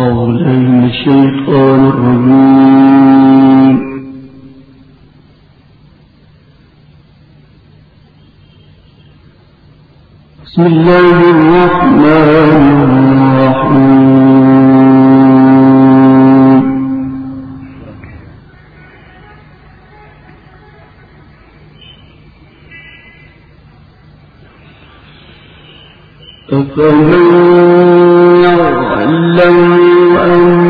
أعوذ من الشيطان الرجيم. بسم الله الرحمن الرحيم. أفمن لو أن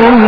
لهم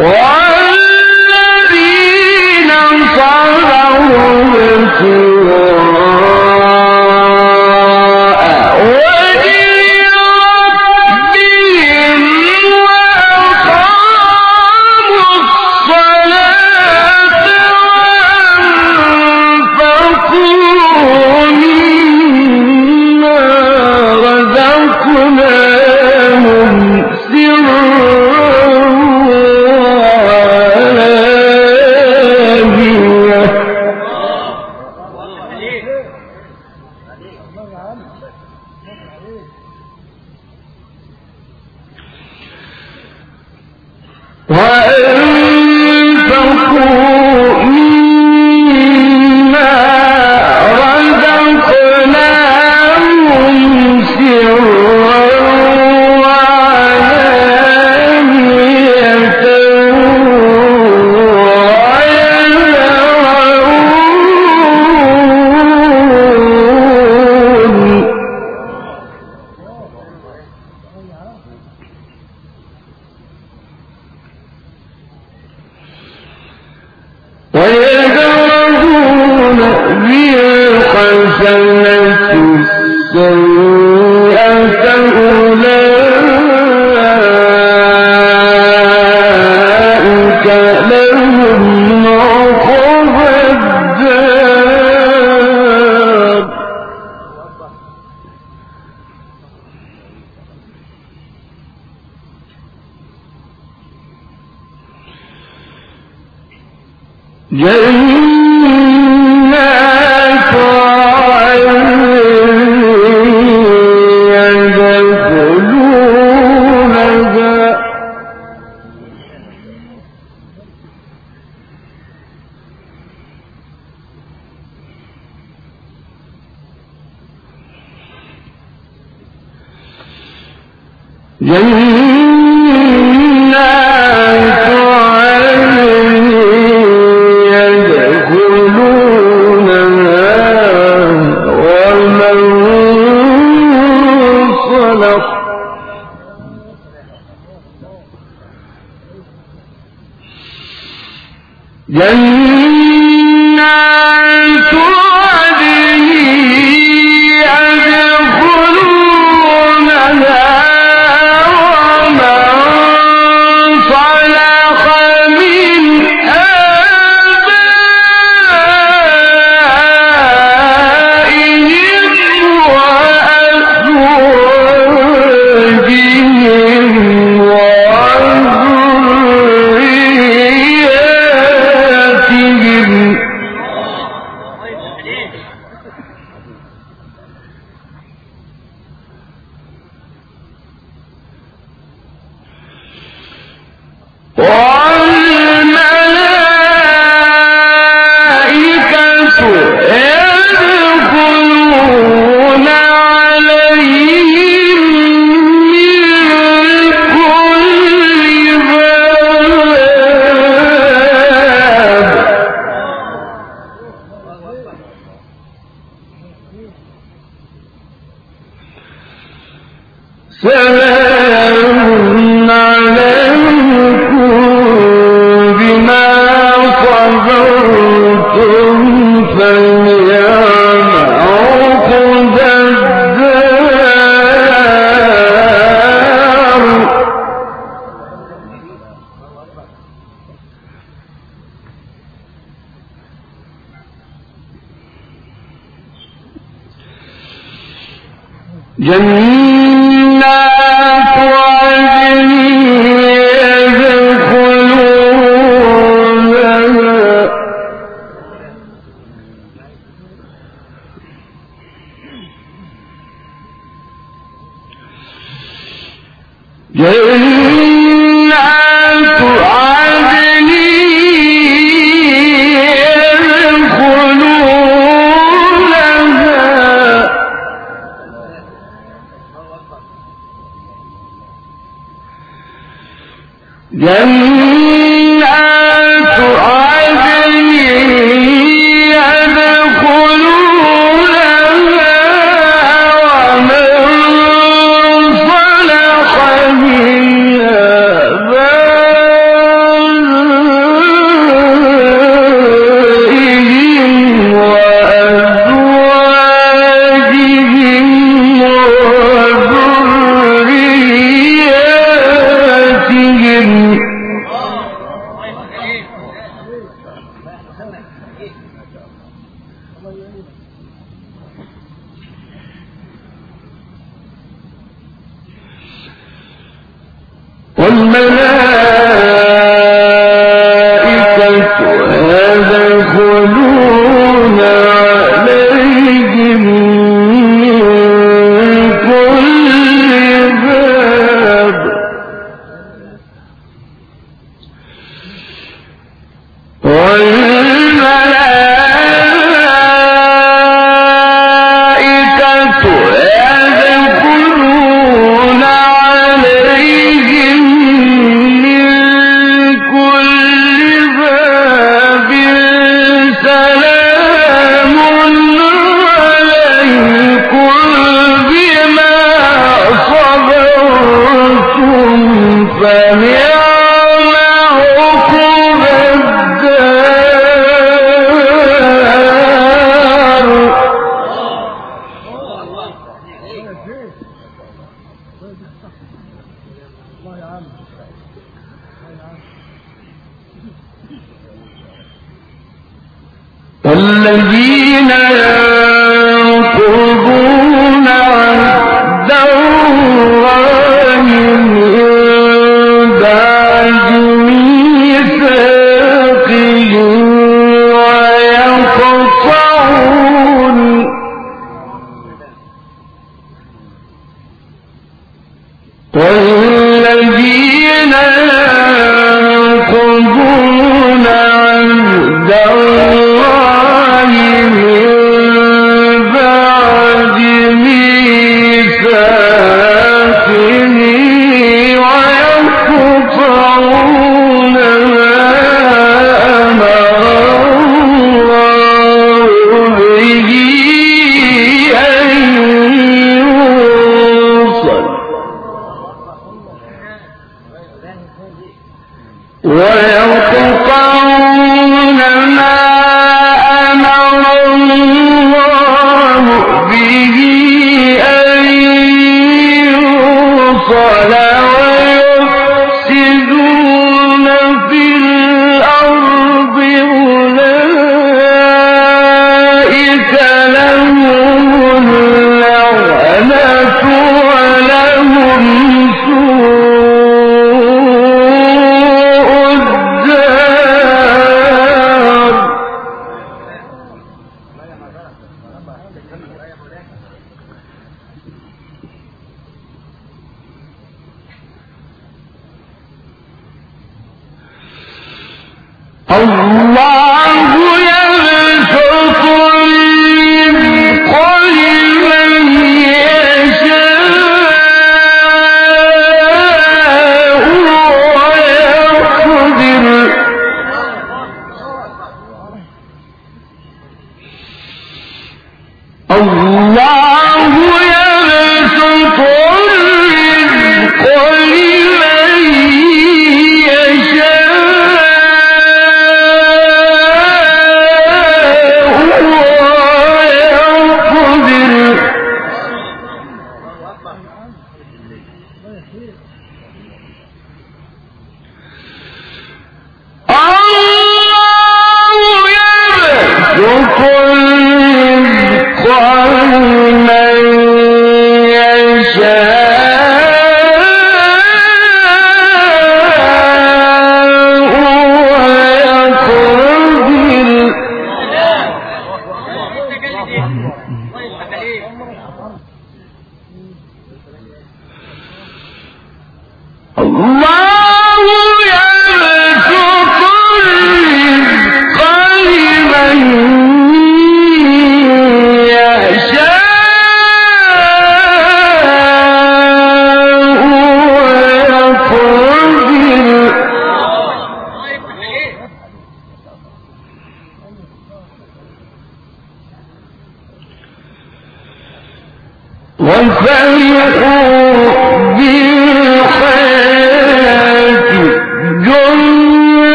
والذين صبروا ابتغاء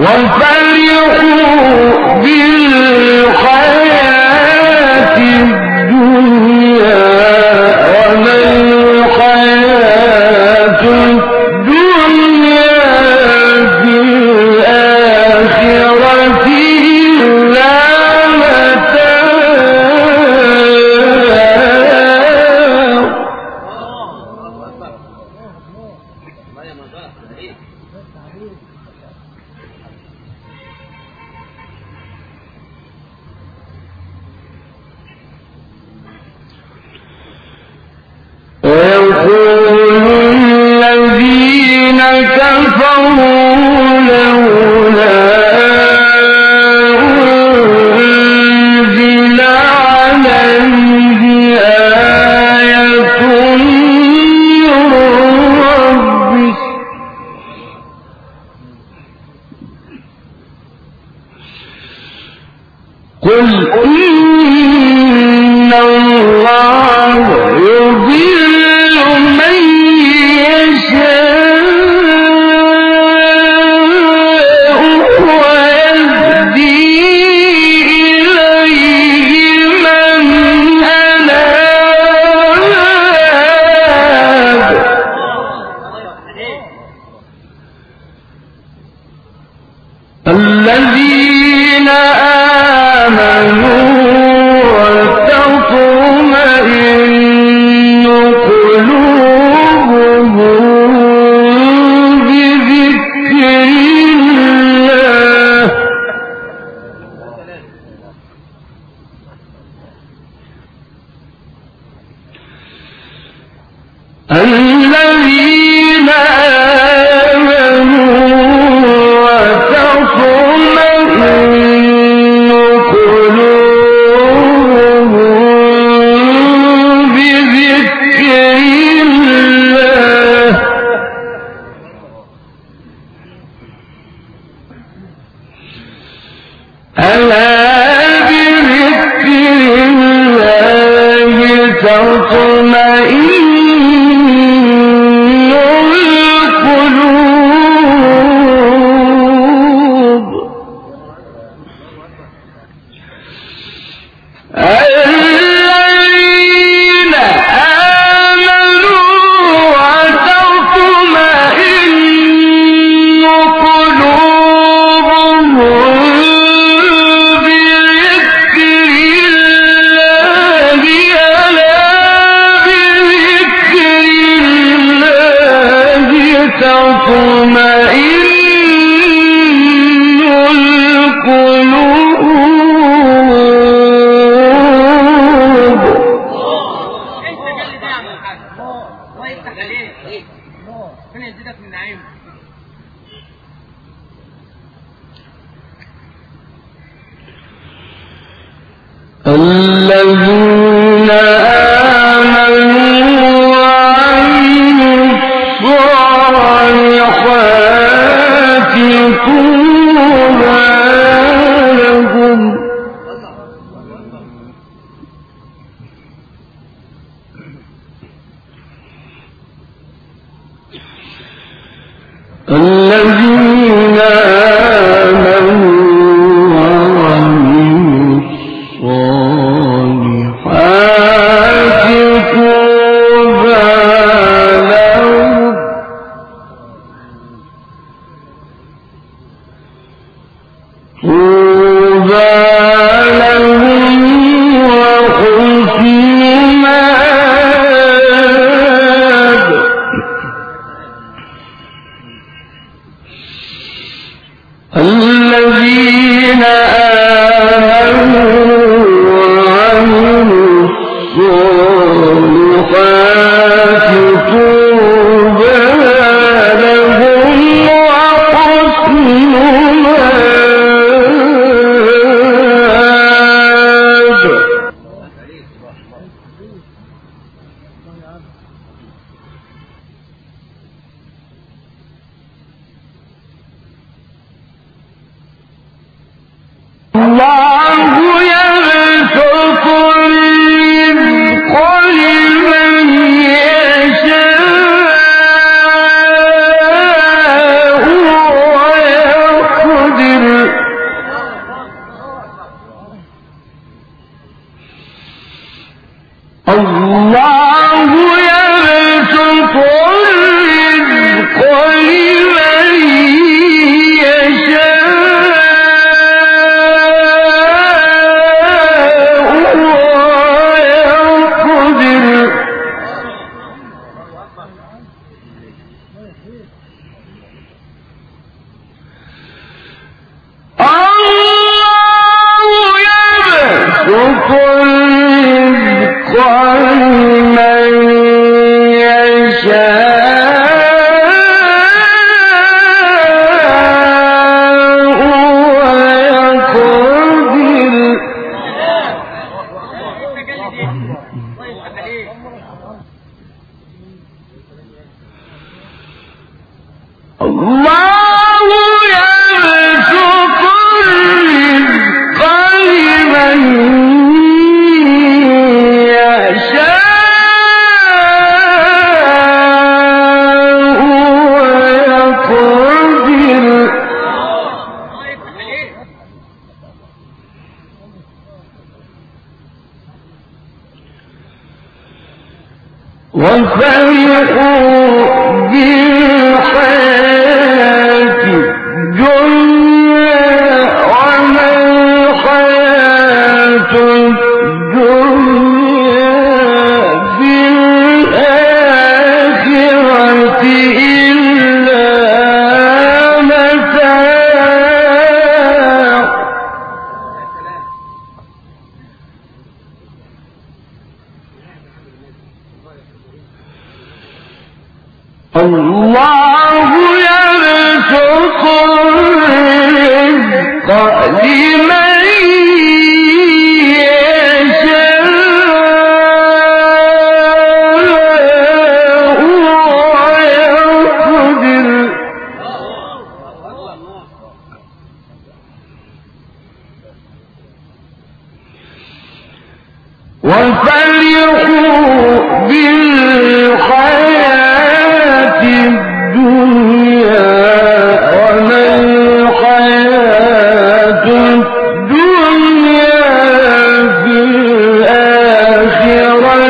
وفرحوا الذين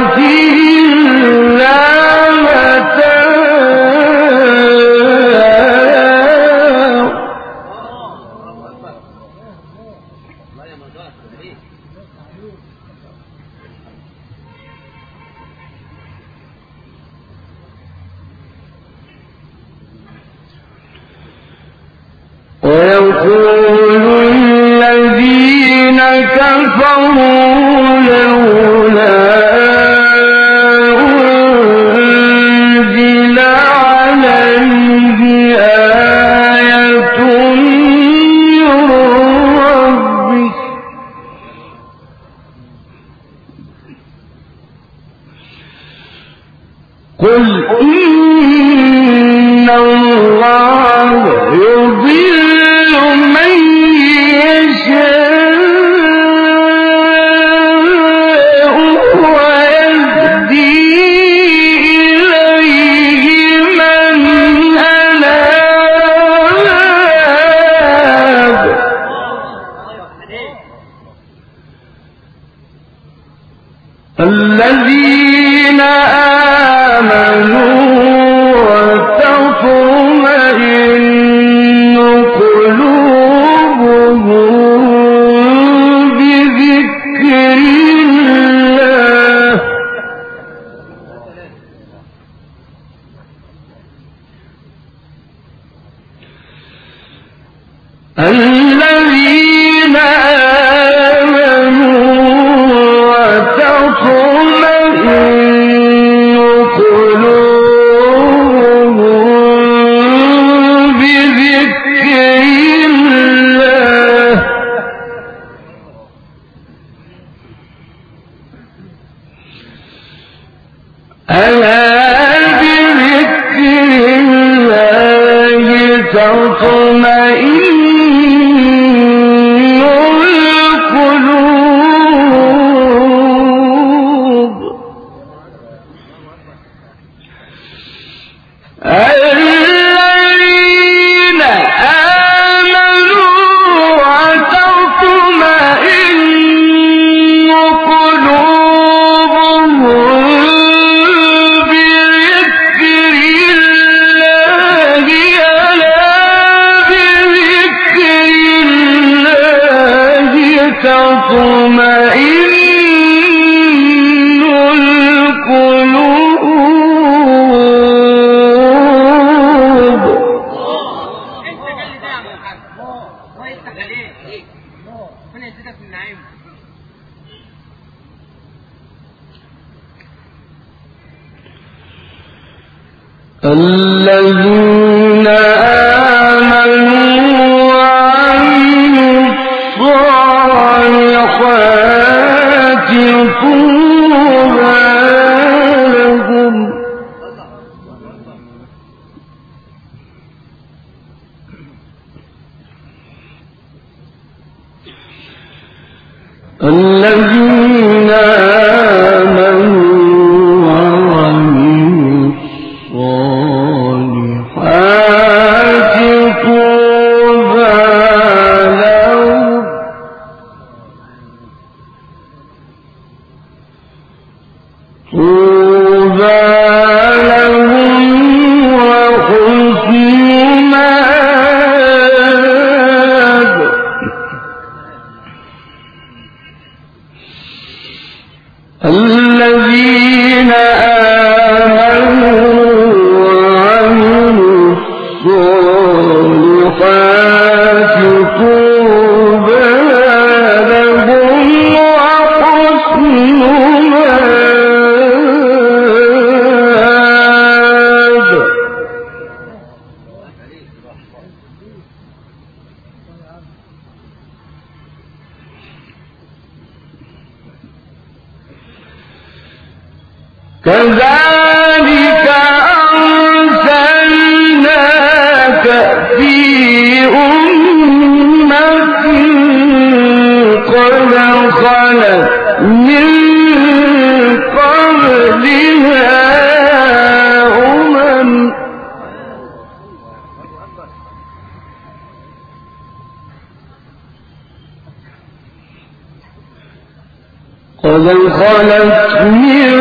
G. أن خلت من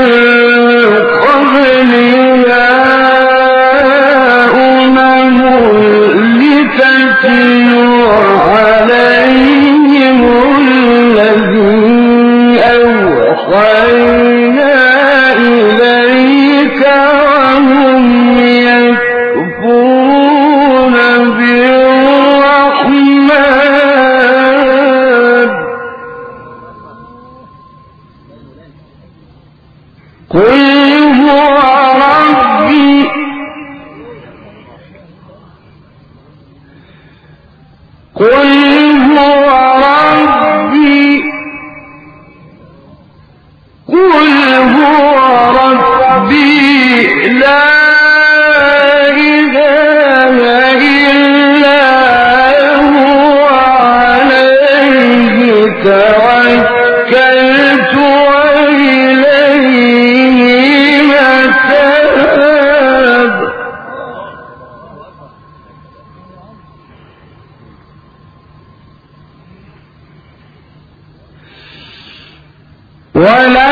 ولا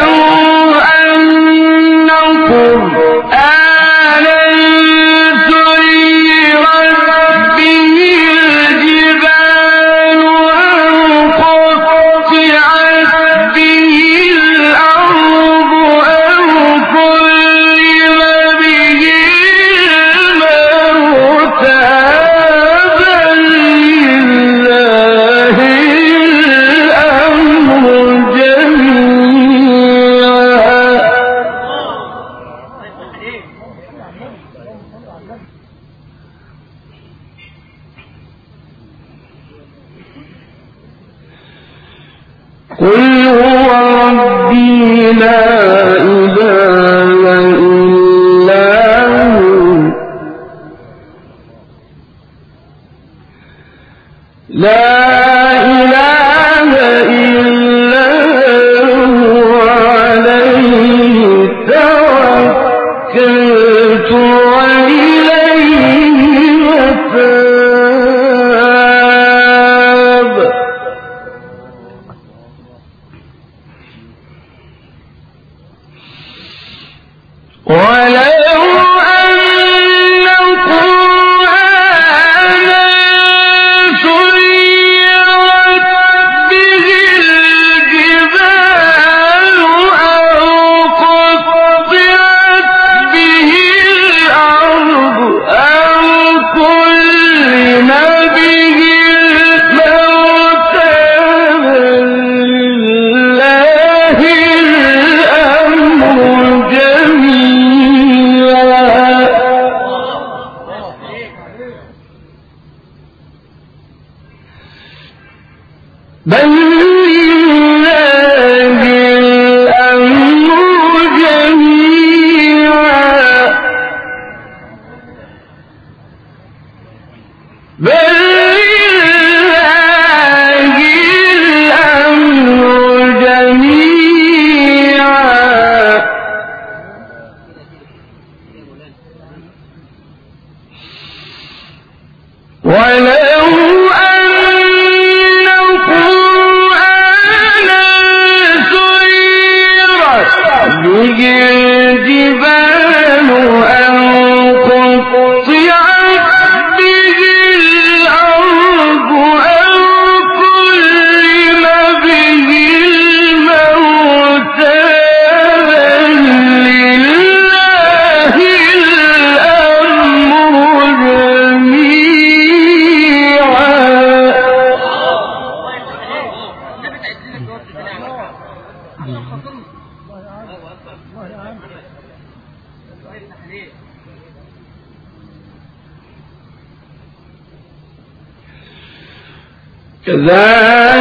كذلك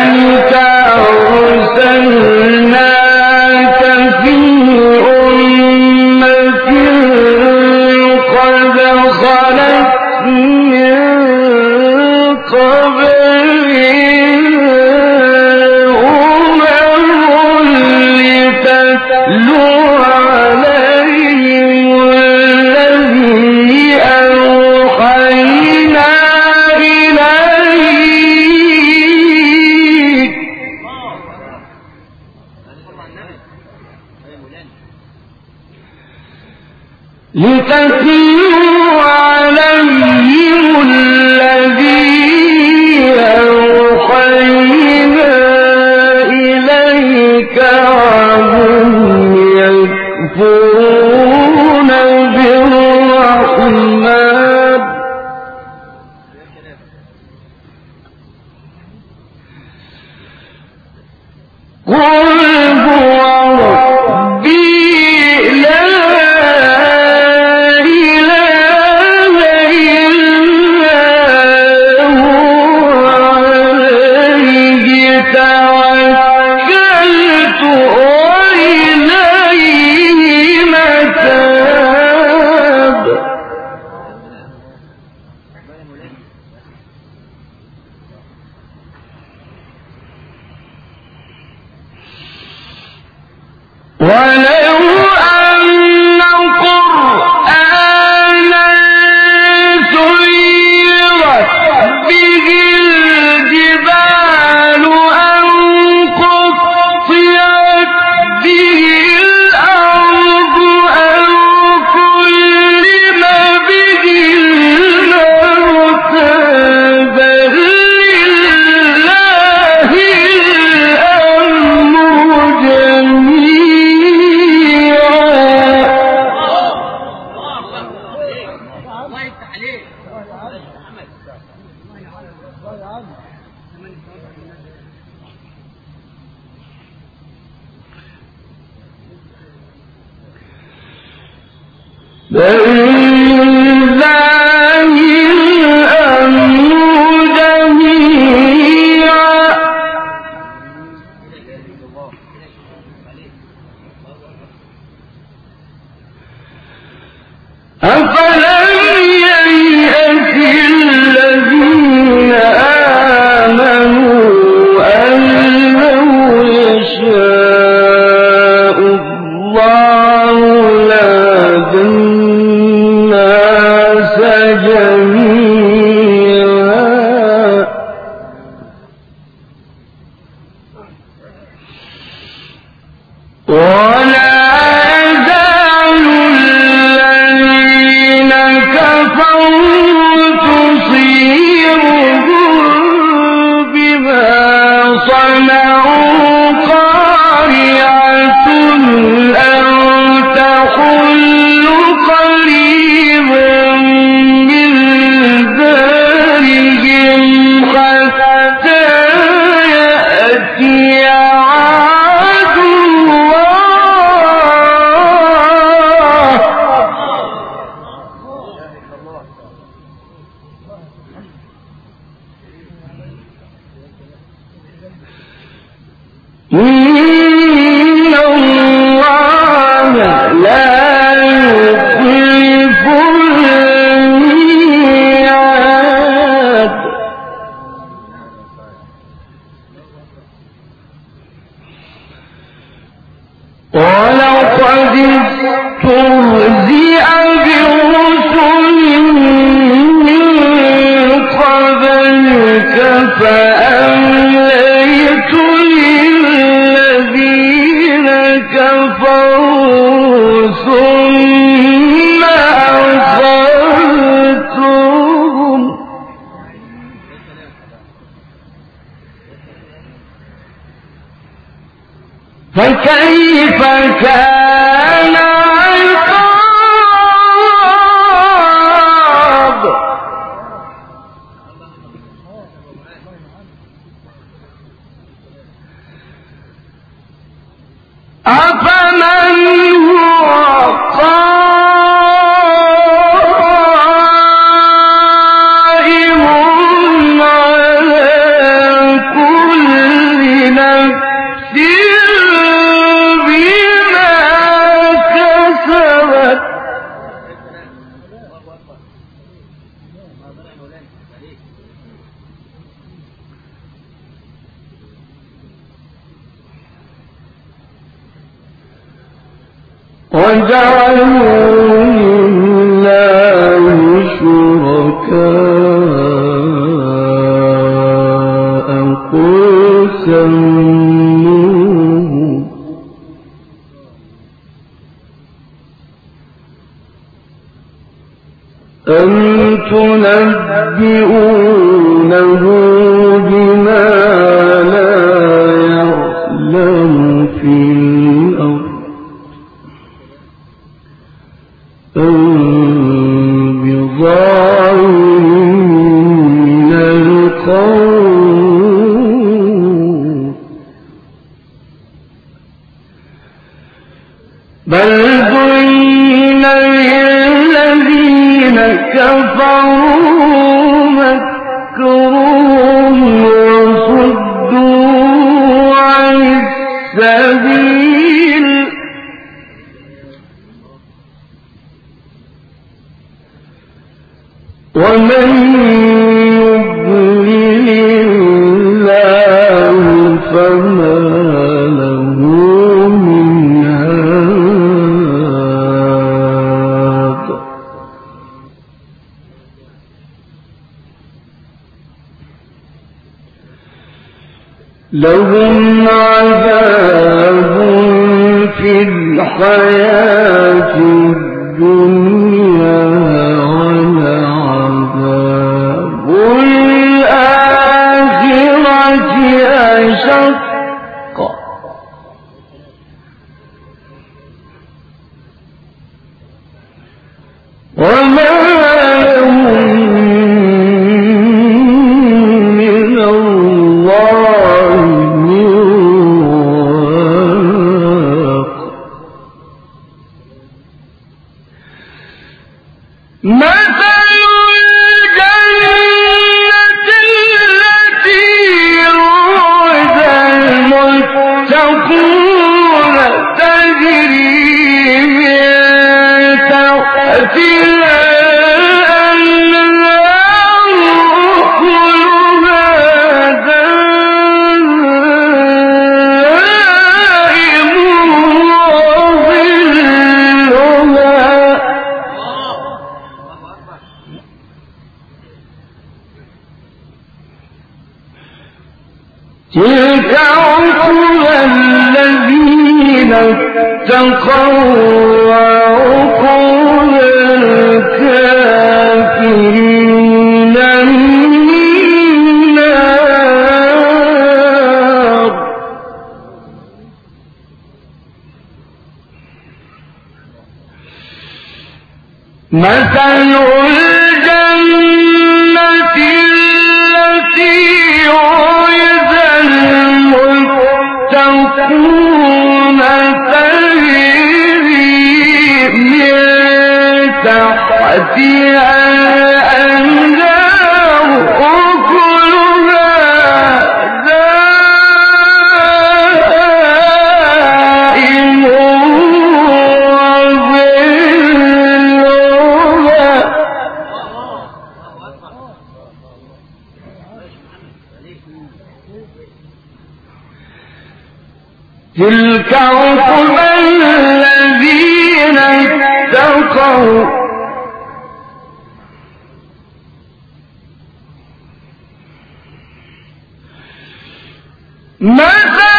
فكيف كان لهم 门儿